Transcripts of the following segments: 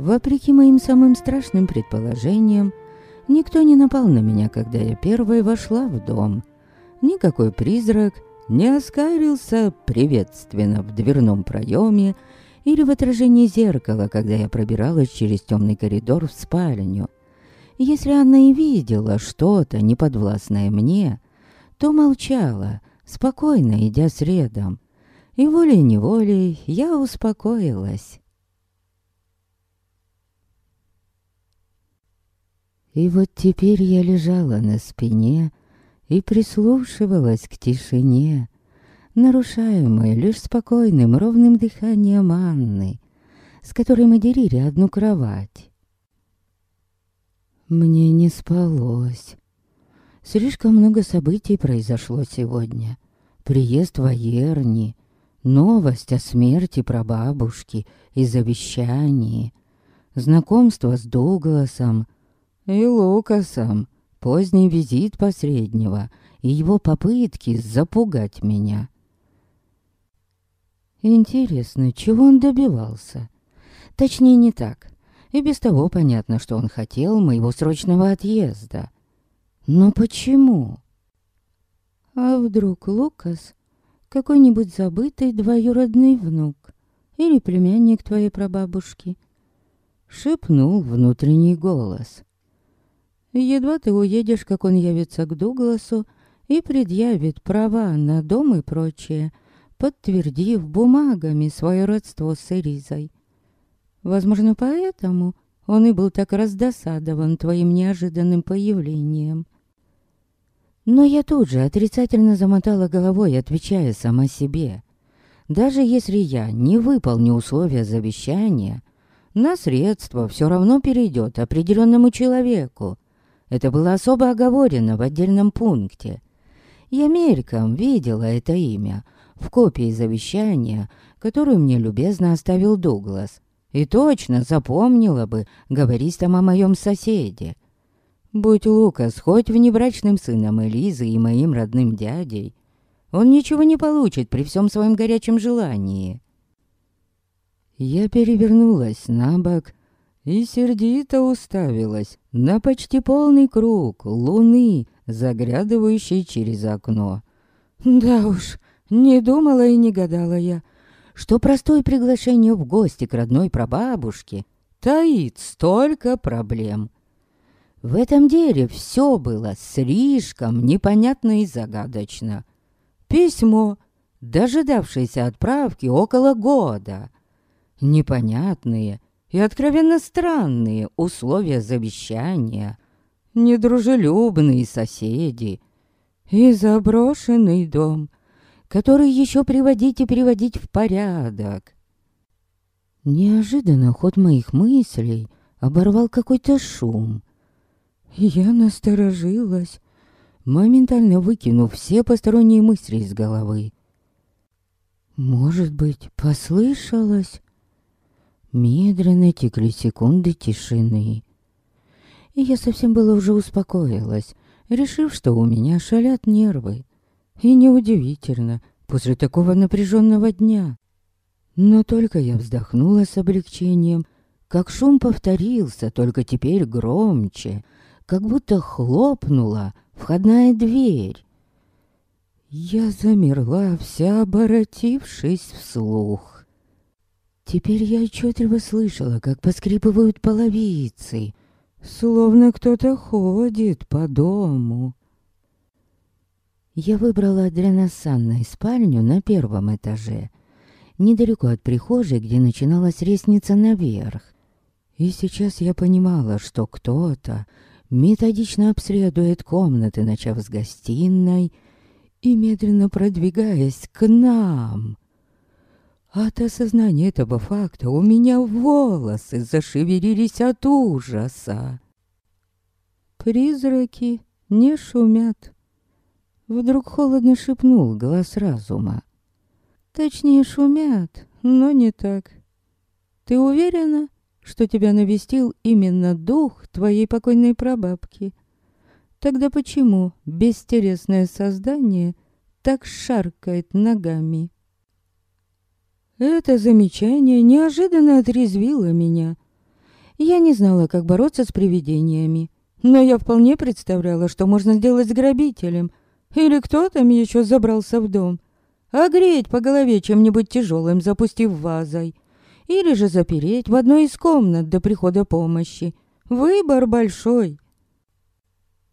Вопреки моим самым страшным предположениям, никто не напал на меня, когда я первой вошла в дом. Никакой призрак не оскарился приветственно в дверном проеме или в отражении зеркала, когда я пробиралась через темный коридор в спальню. Если она и видела что-то неподвластное мне, то молчала, спокойно идя следом. И волей-неволей я успокоилась. И вот теперь я лежала на спине и прислушивалась к тишине, нарушаемой лишь спокойным ровным дыханием Анны, с которой мы делили одну кровать. Мне не спалось. Слишком много событий произошло сегодня. Приезд воерни, новость о смерти прабабушки и завещании, знакомство с Дугласом и Лукасом, поздний визит посреднего и его попытки запугать меня. Интересно, чего он добивался? Точнее, не так. И без того понятно, что он хотел моего срочного отъезда. Но почему? А вдруг Лукас какой-нибудь забытый двоюродный внук или племянник твоей прабабушки? Шепнул внутренний голос. Едва ты уедешь, как он явится к Дугласу и предъявит права на дом и прочее, подтвердив бумагами свое родство с Эризой. Возможно, поэтому он и был так раздосадован твоим неожиданным появлением. Но я тут же отрицательно замотала головой, отвечая сама себе. Даже если я не выполню условия завещания, наследство все равно перейдет определенному человеку. Это было особо оговорено в отдельном пункте. Я мельком видела это имя в копии завещания, которую мне любезно оставил Дуглас, и точно запомнила бы, говорить там о моем соседе. Будь Лукас хоть внебрачным сыном Элизы и моим родным дядей, он ничего не получит при всем своем горячем желании. Я перевернулась на бок и сердито уставилась на почти полный круг луны, заглядывающей через окно. Да уж, не думала и не гадала я, что простое приглашение в гости к родной прабабушке таит столько проблем. В этом деле все было слишком непонятно и загадочно. Письмо, дожидавшееся отправки около года. Непонятные и откровенно странные условия завещания, недружелюбные соседи и заброшенный дом, который еще приводить и приводить в порядок. Неожиданно ход моих мыслей оборвал какой-то шум. Я насторожилась, моментально выкинув все посторонние мысли из головы. Может быть, послышалось? Медленно текли секунды тишины. И я совсем было уже успокоилась, решив, что у меня шалят нервы. И неудивительно, после такого напряженного дня. Но только я вздохнула с облегчением, как шум повторился, только теперь громче, как будто хлопнула входная дверь. Я замерла, вся оборотившись вслух. Теперь я отчетливо слышала, как поскрипывают половицы, словно кто-то ходит по дому. Я выбрала для нас с Анной спальню на первом этаже, недалеко от прихожей, где начиналась лестница наверх. И сейчас я понимала, что кто-то методично обследует комнаты, начав с гостиной и медленно продвигаясь к нам. От осознания этого факта у меня волосы зашевелились от ужаса. Призраки не шумят. Вдруг холодно шепнул глаз разума. Точнее, шумят, но не так. Ты уверена, что тебя навестил именно дух твоей покойной прабабки? Тогда почему бестересное создание так шаркает ногами? Это замечание неожиданно отрезвило меня. Я не знала, как бороться с привидениями, но я вполне представляла, что можно сделать с грабителем. Или кто там еще забрался в дом. Огреть по голове чем-нибудь тяжелым, запустив вазой. Или же запереть в одной из комнат до прихода помощи. Выбор большой.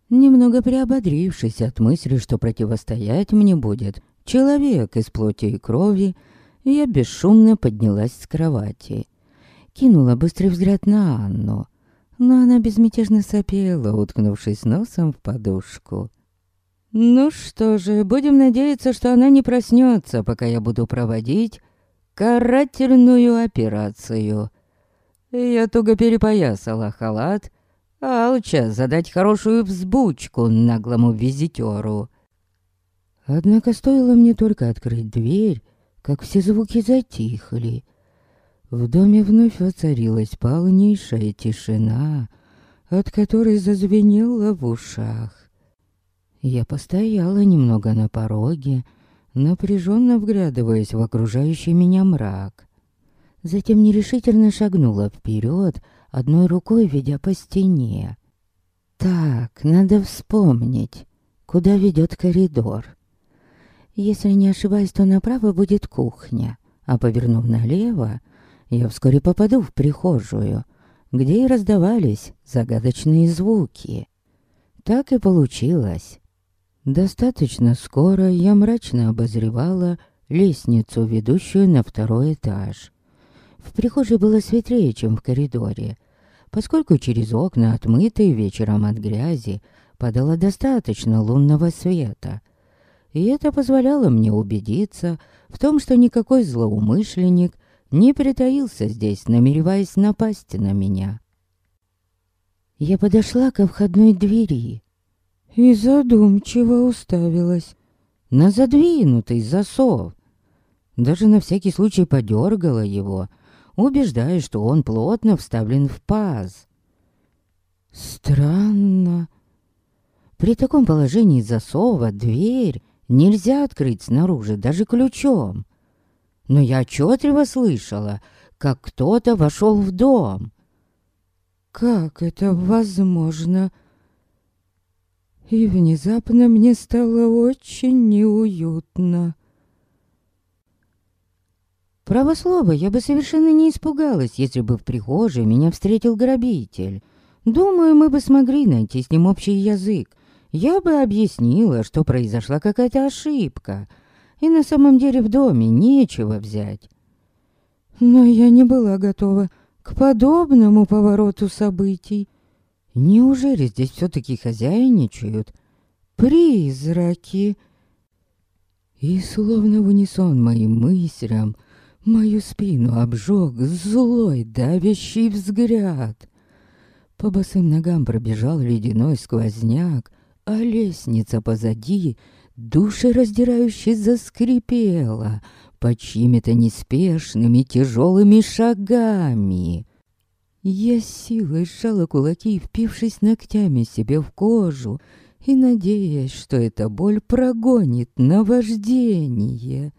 Немного приободрившись от мысли, что противостоять мне будет человек из плоти и крови, я бесшумно поднялась с кровати. Кинула быстрый взгляд на Анну но она безмятежно сопела, уткнувшись носом в подушку. Ну что же, будем надеяться, что она не проснется, пока я буду проводить карательную операцию. Я туго перепоясала халат, алча задать хорошую взбучку наглому визитеру. Однако стоило мне только открыть дверь, как все звуки затихли — в доме вновь воцарилась полнейшая тишина, от которой зазвенело в ушах. Я постояла немного на пороге, напряженно вглядываясь в окружающий меня мрак. Затем нерешительно шагнула вперед, одной рукой ведя по стене. Так, надо вспомнить, куда ведет коридор. Если не ошибаюсь, то направо будет кухня, а повернув налево, я вскоре попаду в прихожую, где и раздавались загадочные звуки. Так и получилось. Достаточно скоро я мрачно обозревала лестницу, ведущую на второй этаж. В прихожей было светлее, чем в коридоре, поскольку через окна, отмытые вечером от грязи, падало достаточно лунного света. И это позволяло мне убедиться в том, что никакой злоумышленник не притаился здесь, намереваясь напасть на меня. Я подошла ко входной двери и задумчиво уставилась на задвинутый засов. Даже на всякий случай подергала его, убеждая, что он плотно вставлен в паз. Странно. При таком положении засова дверь нельзя открыть снаружи даже ключом но я отчетливо слышала, как кто-то вошел в дом. Как это возможно? И внезапно мне стало очень неуютно. Право слово, я бы совершенно не испугалась, если бы в прихожей меня встретил грабитель. Думаю, мы бы смогли найти с ним общий язык. Я бы объяснила, что произошла какая-то ошибка — и на самом деле в доме нечего взять. Но я не была готова к подобному повороту событий. Неужели здесь все-таки хозяйничают призраки? И словно в унисон моим мыслям, мою спину обжег злой давящий взгляд. По босым ногам пробежал ледяной сквозняк, а лестница позади душераздирающе заскрипела под чьими-то неспешными тяжелыми шагами. Я силой сжала кулаки, впившись ногтями себе в кожу, и надеясь, что эта боль прогонит наваждение.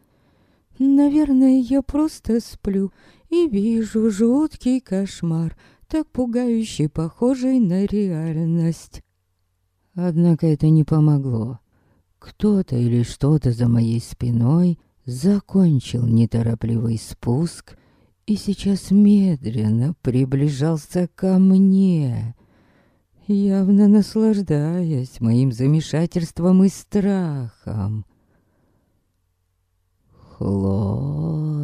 Наверное, я просто сплю и вижу жуткий кошмар, так пугающий, похожий на реальность. Однако это не помогло. Кто-то или что-то за моей спиной закончил неторопливый спуск и сейчас медленно приближался ко мне, явно наслаждаясь моим замешательством и страхом. Хлоя.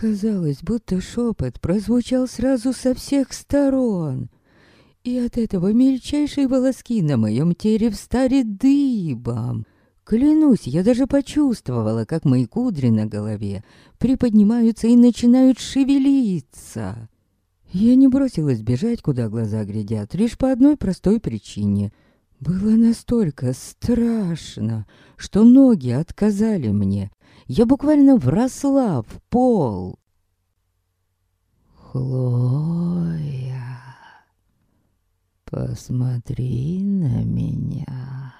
Казалось, будто шепот прозвучал сразу со всех сторон — и от этого мельчайшие волоски на моем теле встали дыбом. Клянусь, я даже почувствовала, как мои кудри на голове приподнимаются и начинают шевелиться. Я не бросилась бежать, куда глаза глядят, лишь по одной простой причине. Было настолько страшно, что ноги отказали мне. Я буквально вросла в пол. Хлоя... Посмотри на меня.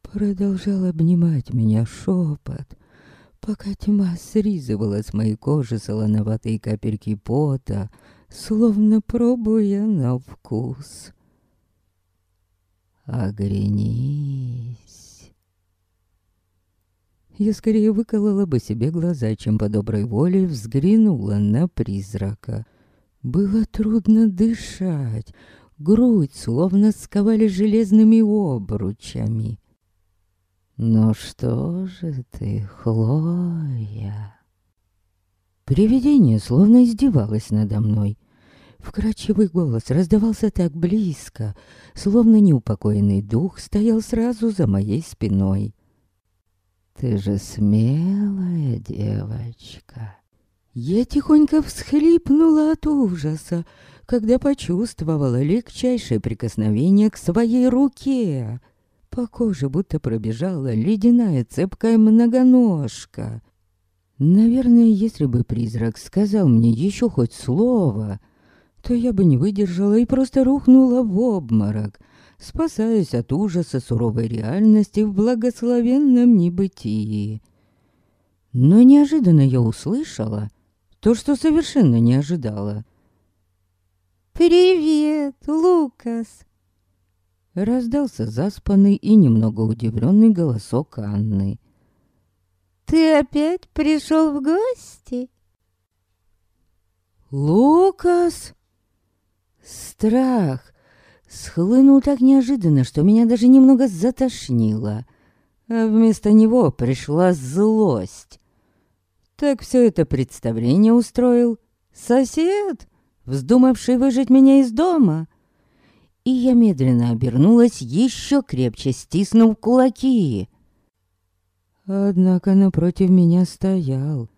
Продолжал обнимать меня шепот, пока тьма срезывала с моей кожи солоноватые капельки пота, словно пробуя на вкус. Оглянись. Я скорее выколола бы себе глаза, чем по доброй воле взглянула на призрака. Было трудно дышать, грудь словно сковали железными обручами. «Ну что же ты, Хлоя?» Привидение словно издевалось надо мной. Вкрадчивый голос раздавался так близко, словно неупокоенный дух стоял сразу за моей спиной. «Ты же смелая девочка!» Я тихонько всхлипнула от ужаса, когда почувствовала легчайшее прикосновение к своей руке. По коже будто пробежала ледяная цепкая многоножка. Наверное, если бы призрак сказал мне еще хоть слово, то я бы не выдержала и просто рухнула в обморок, спасаясь от ужаса суровой реальности в благословенном небытии. Но неожиданно я услышала то, что совершенно не ожидала. «Привет, Лукас!» Раздался заспанный и немного удивленный голосок Анны. «Ты опять пришел в гости?» «Лукас!» Страх схлынул так неожиданно, что меня даже немного затошнило. А вместо него пришла злость. Так все это представление устроил сосед, вздумавший выжить меня из дома и я медленно обернулась, еще крепче стиснув кулаки. Однако напротив меня стоял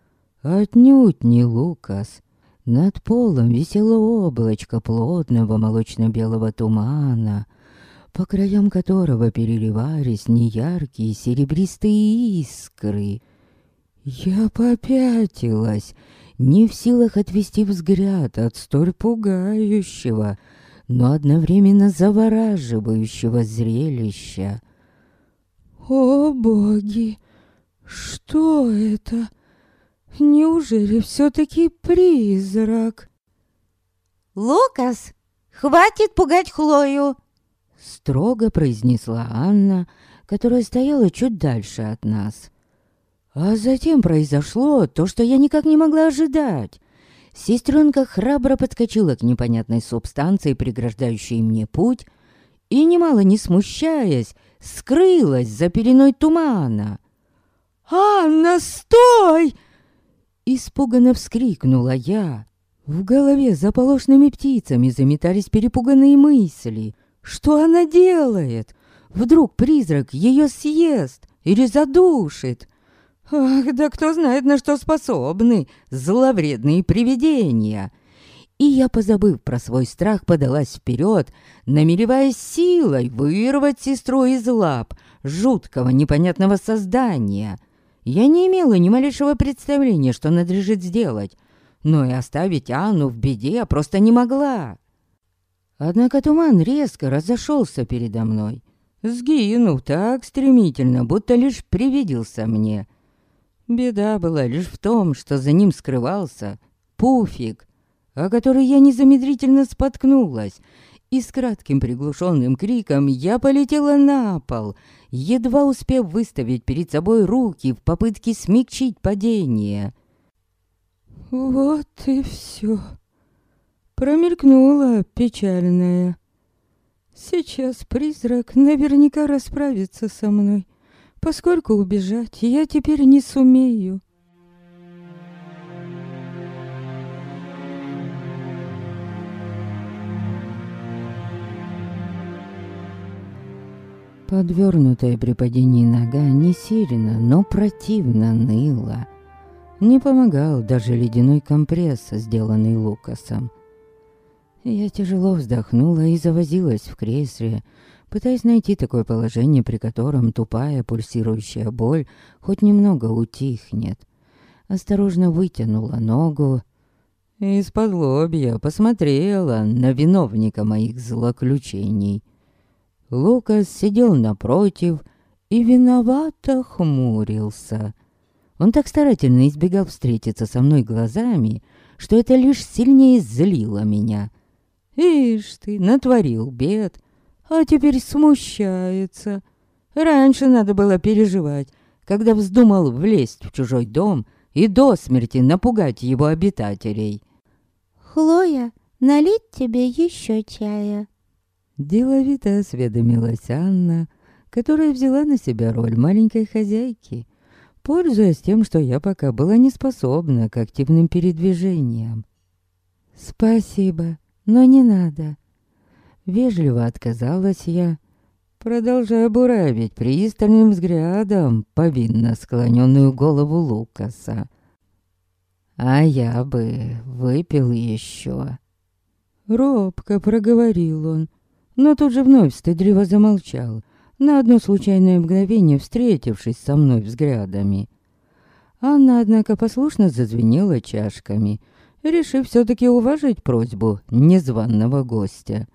отнюдь не Лукас. Над полом висело облачко плотного молочно-белого тумана, по краям которого переливались неяркие серебристые искры. Я попятилась, не в силах отвести взгляд от столь пугающего, но одновременно завораживающего зрелища. «О боги! Что это? Неужели все-таки призрак?» «Лукас, хватит пугать Хлою!» Строго произнесла Анна, которая стояла чуть дальше от нас. А затем произошло то, что я никак не могла ожидать. Сестренка храбро подскочила к непонятной субстанции, преграждающей мне путь, и, немало не смущаясь, скрылась за пеленой тумана. «Анна, стой!» Испуганно вскрикнула я. В голове заполошными птицами заметались перепуганные мысли. Что она делает? Вдруг призрак ее съест или задушит? Ах, да кто знает, на что способны зловредные привидения. И я, позабыв про свой страх, подалась вперед, намереваясь силой вырвать сестру из лап жуткого непонятного создания. Я не имела ни малейшего представления, что надлежит сделать, но и оставить Анну в беде я просто не могла. Однако туман резко разошелся передо мной, сгинув так стремительно, будто лишь привиделся мне — Беда была лишь в том, что за ним скрывался пуфик, о который я незамедлительно споткнулась, и с кратким приглушенным криком я полетела на пол, едва успев выставить перед собой руки в попытке смягчить падение. Вот и все. Промелькнула печальная. Сейчас призрак наверняка расправится со мной поскольку убежать я теперь не сумею. Подвернутая при падении нога не сильно, но противно ныла. Не помогал даже ледяной компресс, сделанный Лукасом. Я тяжело вздохнула и завозилась в кресле, пытаясь найти такое положение, при котором тупая пульсирующая боль хоть немного утихнет. Осторожно вытянула ногу из-под лобья посмотрела на виновника моих злоключений. Лукас сидел напротив и виновато хмурился. Он так старательно избегал встретиться со мной глазами, что это лишь сильнее злило меня. Ишь ты, натворил бед, а теперь смущается. Раньше надо было переживать, когда вздумал влезть в чужой дом и до смерти напугать его обитателей. «Хлоя, налить тебе еще чая?» Деловито осведомилась Анна, которая взяла на себя роль маленькой хозяйки, пользуясь тем, что я пока была не способна к активным передвижениям. «Спасибо, но не надо». Вежливо отказалась я, продолжая буравить пристальным взглядом повинно склоненную голову Лукаса. «А я бы выпил еще». Робко проговорил он, но тут же вновь стыдливо замолчал, на одно случайное мгновение встретившись со мной взглядами. Анна, однако, послушно зазвенела чашками, решив все-таки уважить просьбу незваного гостя.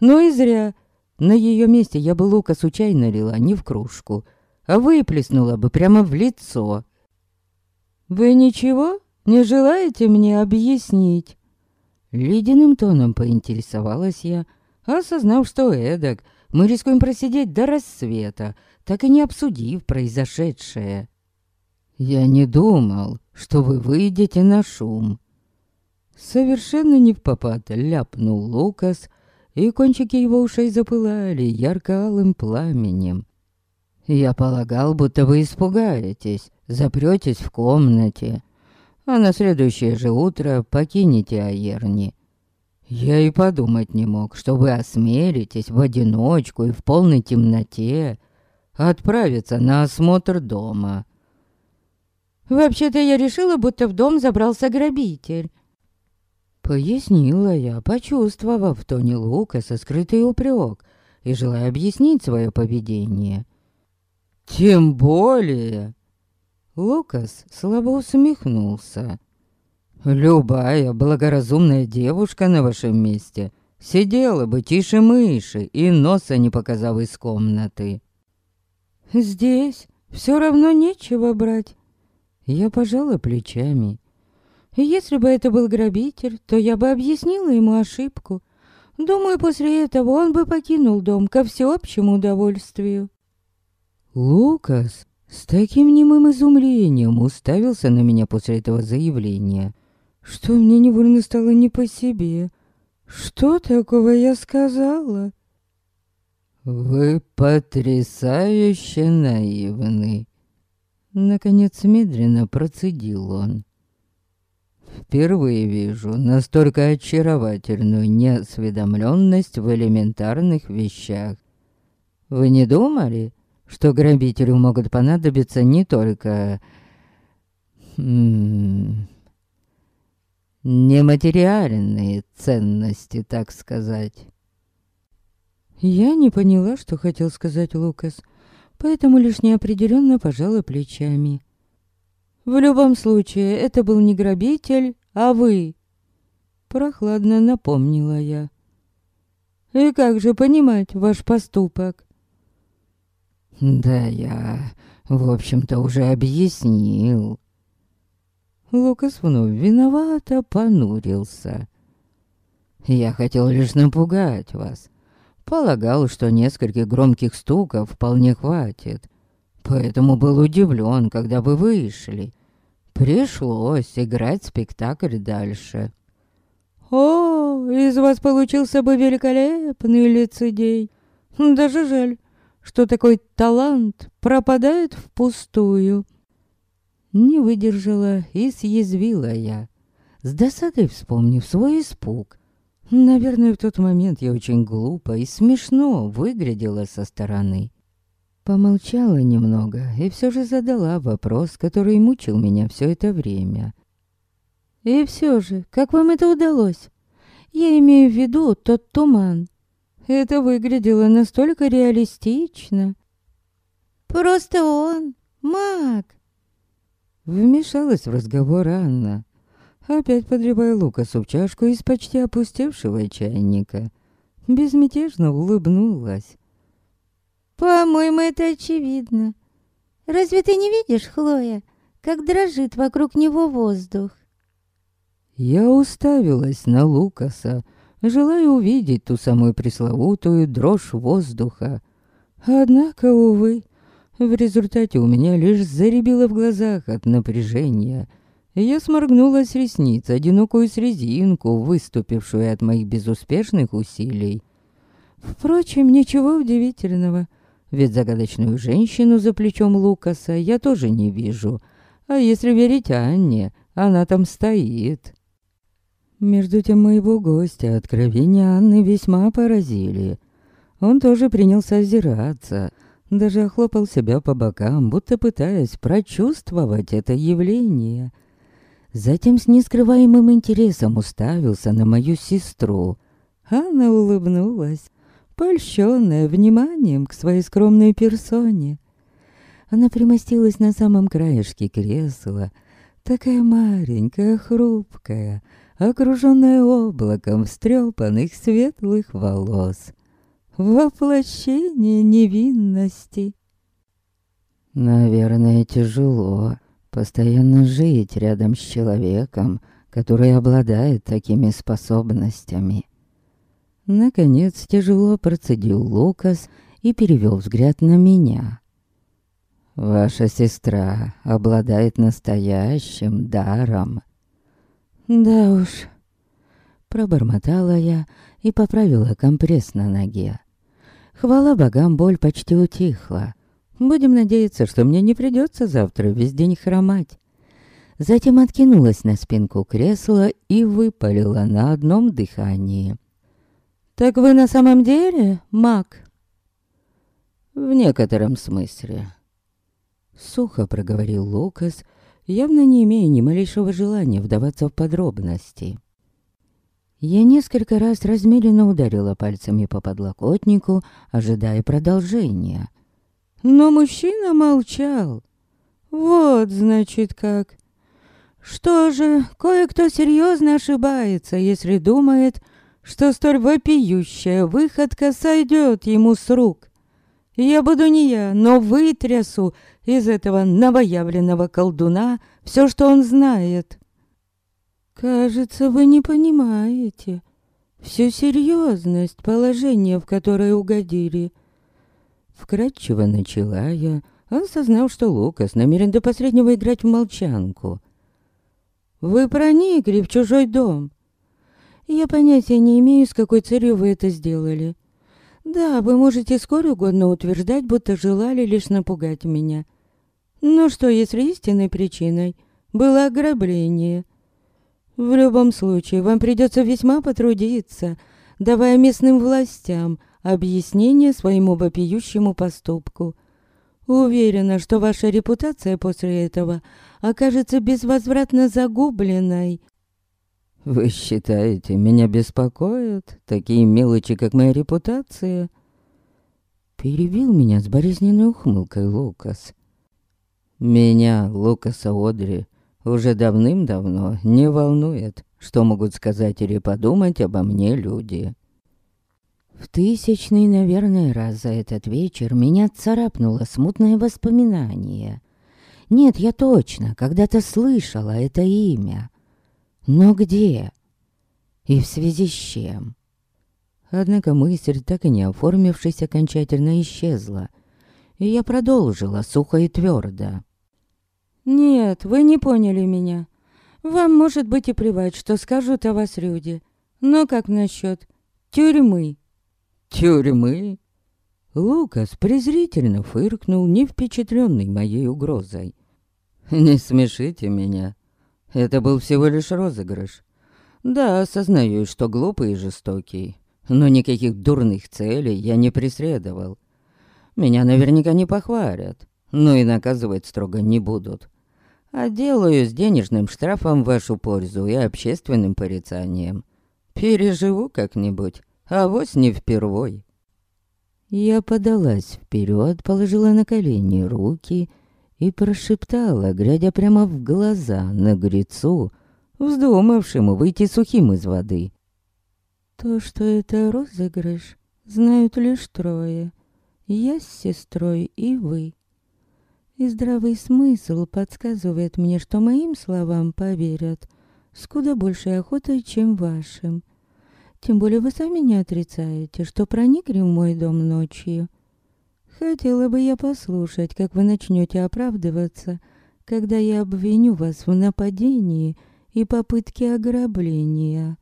Но и зря. На ее месте я бы лука случайно лила не в кружку, а выплеснула бы прямо в лицо. «Вы ничего не желаете мне объяснить?» Ледяным тоном поинтересовалась я, осознав, что эдак мы рискуем просидеть до рассвета, так и не обсудив произошедшее. «Я не думал, что вы выйдете на шум». Совершенно не в попад ляпнул Лукас, и кончики его ушей запылали ярко-алым пламенем. «Я полагал, будто вы испугаетесь, запретесь в комнате, а на следующее же утро покинете Аерни. Я и подумать не мог, что вы осмелитесь в одиночку и в полной темноте отправиться на осмотр дома. Вообще-то я решила, будто в дом забрался грабитель. Пояснила я, почувствовав в тоне Лукаса скрытый упрек и желая объяснить свое поведение. «Тем более...» Лукас слабо усмехнулся. Любая благоразумная девушка на вашем месте сидела бы тише мыши и носа не показав из комнаты. Здесь все равно нечего брать. Я пожала плечами. Если бы это был грабитель, то я бы объяснила ему ошибку. Думаю, после этого он бы покинул дом ко всеобщему удовольствию. Лукас с таким немым изумлением уставился на меня после этого заявления, что мне невольно стало не по себе. Что такого я сказала? Вы потрясающе наивны. Наконец медленно процедил он. Впервые вижу настолько очаровательную неосведомленность в элементарных вещах. Вы не думали, что грабителю могут понадобиться не только... нематериальные ценности, так сказать. Я не поняла, что хотел сказать Лукас, поэтому лишь неопределенно пожала плечами. В любом случае, это был не грабитель, а вы. Прохладно напомнила я. И как же понимать ваш поступок? Да я, в общем-то, уже объяснил. Лукас вновь виновато понурился. Я хотел лишь напугать вас. Полагал, что нескольких громких стуков вполне хватит. Поэтому был удивлен, когда вы вышли. Пришлось играть спектакль дальше. О, из вас получился бы великолепный лицедей. Даже жаль, что такой талант пропадает впустую. Не выдержала и съязвила я, с досадой вспомнив свой испуг. Наверное, в тот момент я очень глупо и смешно выглядела со стороны. Помолчала немного и все же задала вопрос, который мучил меня все это время. «И все же, как вам это удалось? Я имею в виду тот туман. Это выглядело настолько реалистично». «Просто он, маг!» Вмешалась в разговор Анна, опять подливая Лукасу в чашку из почти опустевшего чайника. Безмятежно улыбнулась. «По-моему, это очевидно. Разве ты не видишь, Хлоя? как дрожит вокруг него воздух. Я уставилась на Лукаса, желая увидеть ту самую пресловутую дрожь воздуха. Однако, увы, в результате у меня лишь заребило в глазах от напряжения. Я сморгнула с ресниц одинокую срезинку, выступившую от моих безуспешных усилий. Впрочем, ничего удивительного, ведь загадочную женщину за плечом Лукаса я тоже не вижу. А если верить Анне, она там стоит. Между тем моего гостя откровения Анны весьма поразили. Он тоже принялся озираться, даже охлопал себя по бокам, будто пытаясь прочувствовать это явление. Затем с нескрываемым интересом уставился на мою сестру. Анна улыбнулась, польщенная вниманием к своей скромной персоне. Она примостилась на самом краешке кресла, такая маленькая, хрупкая, окруженная облаком встрепанных светлых волос. Воплощение невинности. Наверное, тяжело постоянно жить рядом с человеком, который обладает такими способностями. Наконец, тяжело процедил Лукас и перевел взгляд на меня. «Ваша сестра обладает настоящим даром. «Да уж», — пробормотала я и поправила компресс на ноге. Хвала богам, боль почти утихла. Будем надеяться, что мне не придется завтра весь день хромать. Затем откинулась на спинку кресла и выпалила на одном дыхании. «Так вы на самом деле маг?» «В некотором смысле», — сухо проговорил Лукас, — явно не имея ни малейшего желания вдаваться в подробности. Я несколько раз размеренно ударила пальцами по подлокотнику, ожидая продолжения. Но мужчина молчал. Вот, значит, как. Что же, кое-кто серьезно ошибается, если думает, что столь вопиющая выходка сойдет ему с рук. Я буду не я, но вытрясу из этого новоявленного колдуна все, что он знает. Кажется, вы не понимаете всю серьезность положения, в которое угодили. Вкратчиво начала я, осознав, что Лукас намерен до последнего играть в молчанку. Вы проникли в чужой дом. Я понятия не имею, с какой целью вы это сделали. Да, вы можете скоро угодно утверждать, будто желали лишь напугать меня. — ну что, если истинной причиной было ограбление? В любом случае, вам придется весьма потрудиться, давая местным властям объяснение своему вопиющему поступку. Уверена, что ваша репутация после этого окажется безвозвратно загубленной. Вы считаете, меня беспокоят такие мелочи, как моя репутация? Перебил меня с болезненной ухмылкой Лукас. Меня, Лукаса Одри, уже давным-давно не волнует, что могут сказать или подумать обо мне люди. В тысячный, наверное, раз за этот вечер меня царапнуло смутное воспоминание. Нет, я точно когда-то слышала это имя. Но где? И в связи с чем? Однако мысль, так и не оформившись, окончательно исчезла. И я продолжила сухо и твердо. «Нет, вы не поняли меня. Вам может быть и плевать, что скажут о вас люди. Но как насчет тюрьмы?» «Тюрьмы?» Лукас презрительно фыркнул, не впечатленный моей угрозой. «Не смешите меня. Это был всего лишь розыгрыш. Да, осознаю, что глупый и жестокий, но никаких дурных целей я не преследовал. Меня наверняка не похвалят, но и наказывать строго не будут а делаю с денежным штрафом вашу пользу и общественным порицанием. Переживу как-нибудь, а вось не впервой». Я подалась вперед, положила на колени руки и прошептала, глядя прямо в глаза наглецу, вздумавшему выйти сухим из воды. То, что это розыгрыш, знают лишь трое. Я с сестрой и вы. И здравый смысл подсказывает мне, что моим словам поверят с куда большей охотой, чем вашим. Тем более вы сами не отрицаете, что проникли в мой дом ночью. Хотела бы я послушать, как вы начнете оправдываться, когда я обвиню вас в нападении и попытке ограбления.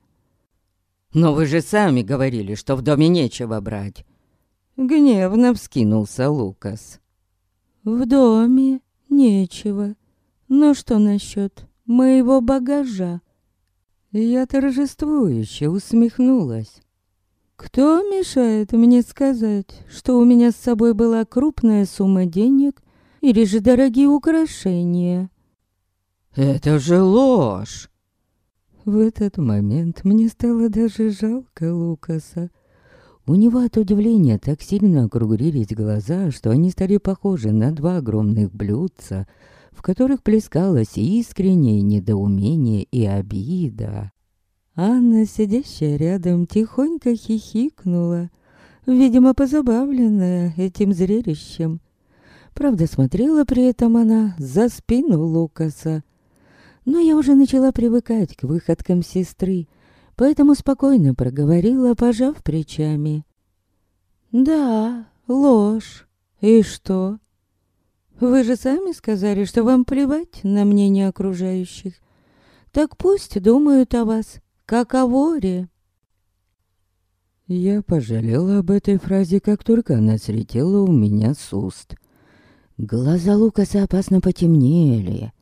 Но вы же сами говорили, что в доме нечего брать. Гневно вскинулся Лукас. В доме нечего. Но что насчет моего багажа? Я торжествующе усмехнулась. Кто мешает мне сказать, что у меня с собой была крупная сумма денег или же дорогие украшения? Это же ложь! В этот момент мне стало даже жалко Лукаса. У него от удивления так сильно округлились глаза, что они стали похожи на два огромных блюдца, в которых плескалось искреннее недоумение и обида. Анна, сидящая рядом, тихонько хихикнула, видимо, позабавленная этим зрелищем. Правда, смотрела при этом она за спину Лукаса. Но я уже начала привыкать к выходкам сестры, поэтому спокойно проговорила, пожав плечами. «Да, ложь. И что? Вы же сами сказали, что вам плевать на мнение окружающих. Так пусть думают о вас, как о воре». Я пожалела об этой фразе, как только она слетела у меня с уст. Глаза Лукаса опасно потемнели.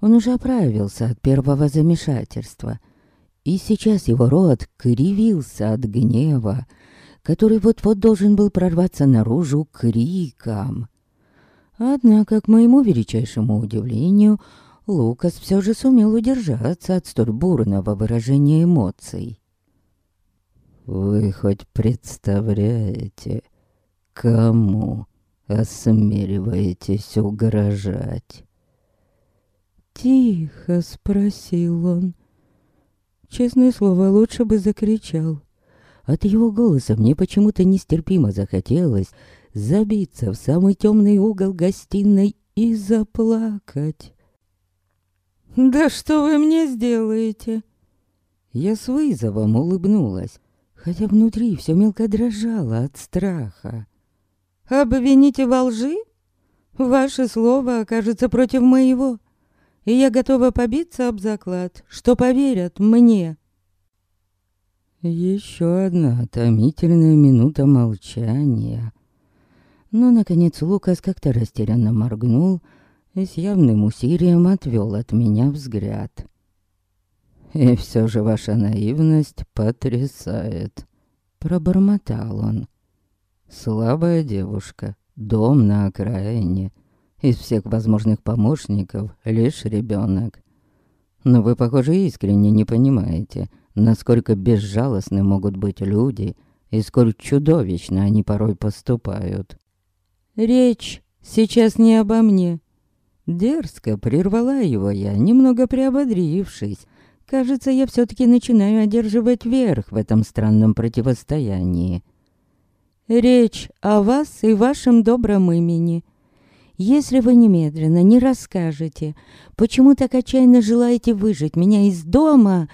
Он уже оправился от первого замешательства — и сейчас его рот кривился от гнева, который вот-вот должен был прорваться наружу криком. Однако, к моему величайшему удивлению, Лукас все же сумел удержаться от столь бурного выражения эмоций. «Вы хоть представляете, кому осмеливаетесь угрожать?» Тихо спросил он. Честное слово, лучше бы закричал. От его голоса мне почему-то нестерпимо захотелось забиться в самый темный угол гостиной и заплакать. «Да что вы мне сделаете?» Я с вызовом улыбнулась, хотя внутри все мелко дрожало от страха. «Обвините во лжи? Ваше слово окажется против моего и я готова побиться об заклад, что поверят мне. Еще одна томительная минута молчания. Но, наконец, Лукас как-то растерянно моргнул и с явным усилием отвел от меня взгляд. «И все же ваша наивность потрясает», — пробормотал он. «Слабая девушка, дом на окраине, из всех возможных помощников лишь ребенок. Но вы, похоже, искренне не понимаете, насколько безжалостны могут быть люди и сколь чудовищно они порой поступают. Речь сейчас не обо мне. Дерзко прервала его я, немного приободрившись. Кажется, я все-таки начинаю одерживать верх в этом странном противостоянии. Речь о вас и вашем добром имени — если вы немедленно не расскажете, почему так отчаянно желаете выжить меня из дома...»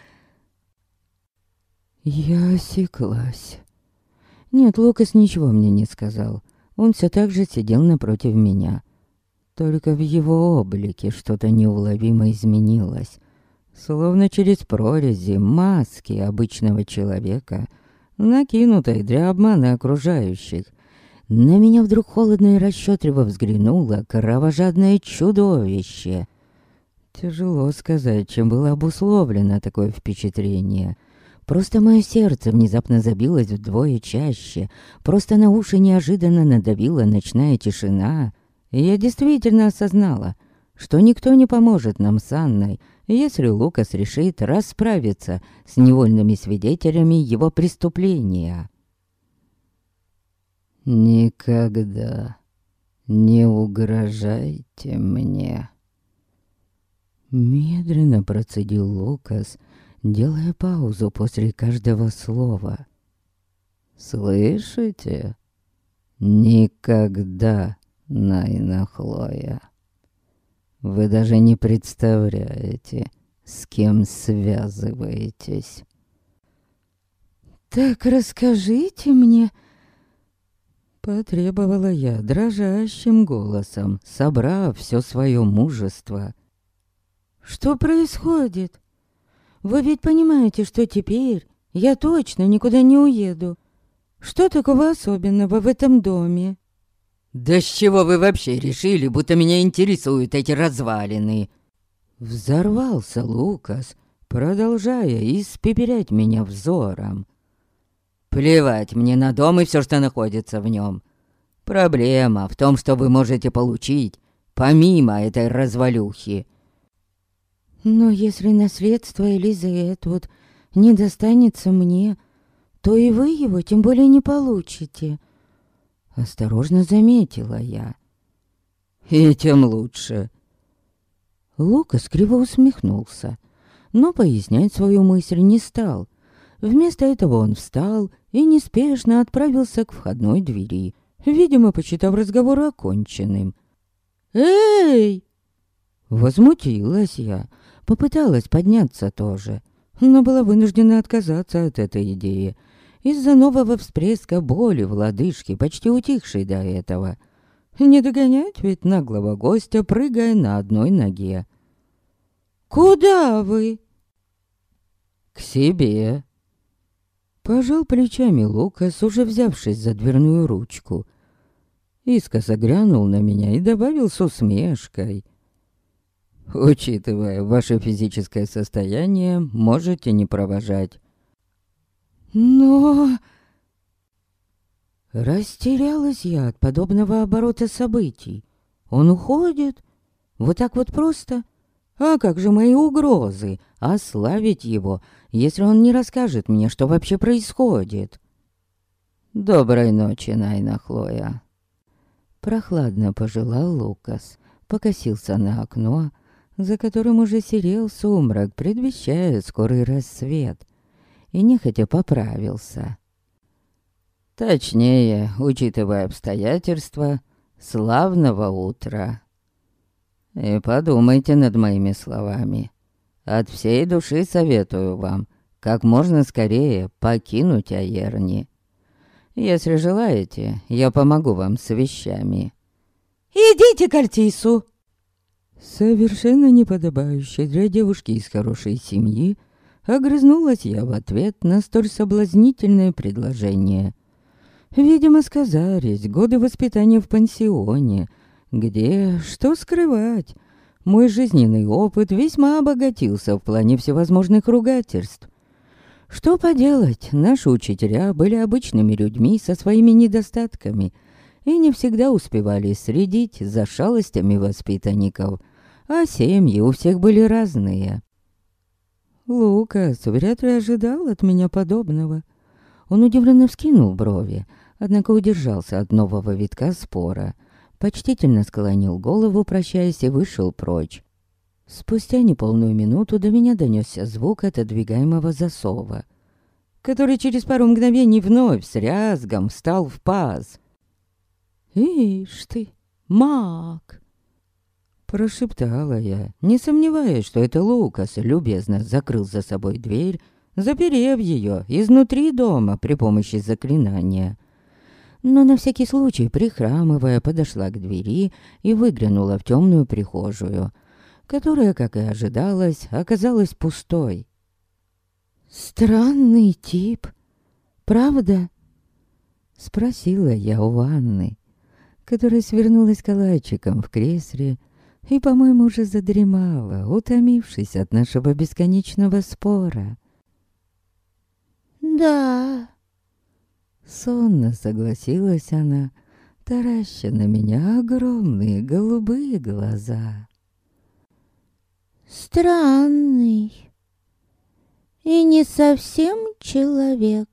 Я осеклась. Нет, Лукас ничего мне не сказал. Он все так же сидел напротив меня. Только в его облике что-то неуловимо изменилось. Словно через прорези маски обычного человека, накинутой для обмана окружающих — на меня вдруг холодно и расчетливо взглянуло кровожадное чудовище. Тяжело сказать, чем было обусловлено такое впечатление. Просто мое сердце внезапно забилось вдвое чаще. Просто на уши неожиданно надавила ночная тишина. И я действительно осознала, что никто не поможет нам с Анной, если Лукас решит расправиться с невольными свидетелями его преступления. Никогда не угрожайте мне. Медленно процедил Лукас, делая паузу после каждого слова. Слышите? Никогда Найна Хлоя, вы даже не представляете, с кем связываетесь. «Так расскажите мне...» Потребовала я дрожащим голосом, собрав все свое мужество. «Что происходит? Вы ведь понимаете, что теперь я точно никуда не уеду. Что такого особенного в этом доме?» «Да с чего вы вообще решили, будто меня интересуют эти развалины?» Взорвался Лукас, продолжая испепелять меня взором. Плевать мне на дом и все, что находится в нем. Проблема в том, что вы можете получить, помимо этой развалюхи. Но если наследство Элизы Этвуд не достанется мне, то и вы его тем более не получите. Осторожно заметила я. И тем лучше. Лукас криво усмехнулся, но пояснять свою мысль не стал. Вместо этого он встал и неспешно отправился к входной двери, видимо, почитав разговор оконченным. «Эй!» Возмутилась я, попыталась подняться тоже, но была вынуждена отказаться от этой идеи из-за нового всплеска боли в лодыжке, почти утихшей до этого. Не догонять ведь наглого гостя, прыгая на одной ноге. «Куда вы?» «К себе», Пожал плечами Лукас, уже взявшись за дверную ручку. Искоса глянул на меня и добавил с усмешкой. «Учитывая ваше физическое состояние, можете не провожать». «Но...» Растерялась я от подобного оборота событий. Он уходит? Вот так вот просто? А как же мои угрозы? Ославить его если он не расскажет мне, что вообще происходит. Доброй ночи, Найна Хлоя. Прохладно пожелал Лукас, покосился на окно, за которым уже серел сумрак, предвещая скорый рассвет, и нехотя поправился. Точнее, учитывая обстоятельства, славного утра. И подумайте над моими словами. От всей души советую вам как можно скорее покинуть Аерни. Если желаете, я помогу вам с вещами. «Идите к Альтису!» Совершенно неподобающе для девушки из хорошей семьи, огрызнулась я в ответ на столь соблазнительное предложение. Видимо, сказались годы воспитания в пансионе, где, что скрывать, мой жизненный опыт весьма обогатился в плане всевозможных ругательств. Что поделать, наши учителя были обычными людьми со своими недостатками и не всегда успевали следить за шалостями воспитанников, а семьи у всех были разные. Лукас вряд ли ожидал от меня подобного. Он удивленно вскинул брови, однако удержался от нового витка спора — почтительно склонил голову, прощаясь, и вышел прочь. Спустя неполную минуту до меня донесся звук отодвигаемого засова, который через пару мгновений вновь с рязгом встал в паз. «Ишь ты, маг!» Прошептала я, не сомневаясь, что это Лукас любезно закрыл за собой дверь, заперев ее изнутри дома при помощи заклинания но на всякий случай, прихрамывая, подошла к двери и выглянула в темную прихожую, которая, как и ожидалось, оказалась пустой. «Странный тип, правда?» Спросила я у Анны, которая свернулась калачиком в кресле и, по-моему, уже задремала, утомившись от нашего бесконечного спора. «Да», Сонно согласилась она, тараща на меня огромные голубые глаза. Странный и не совсем человек.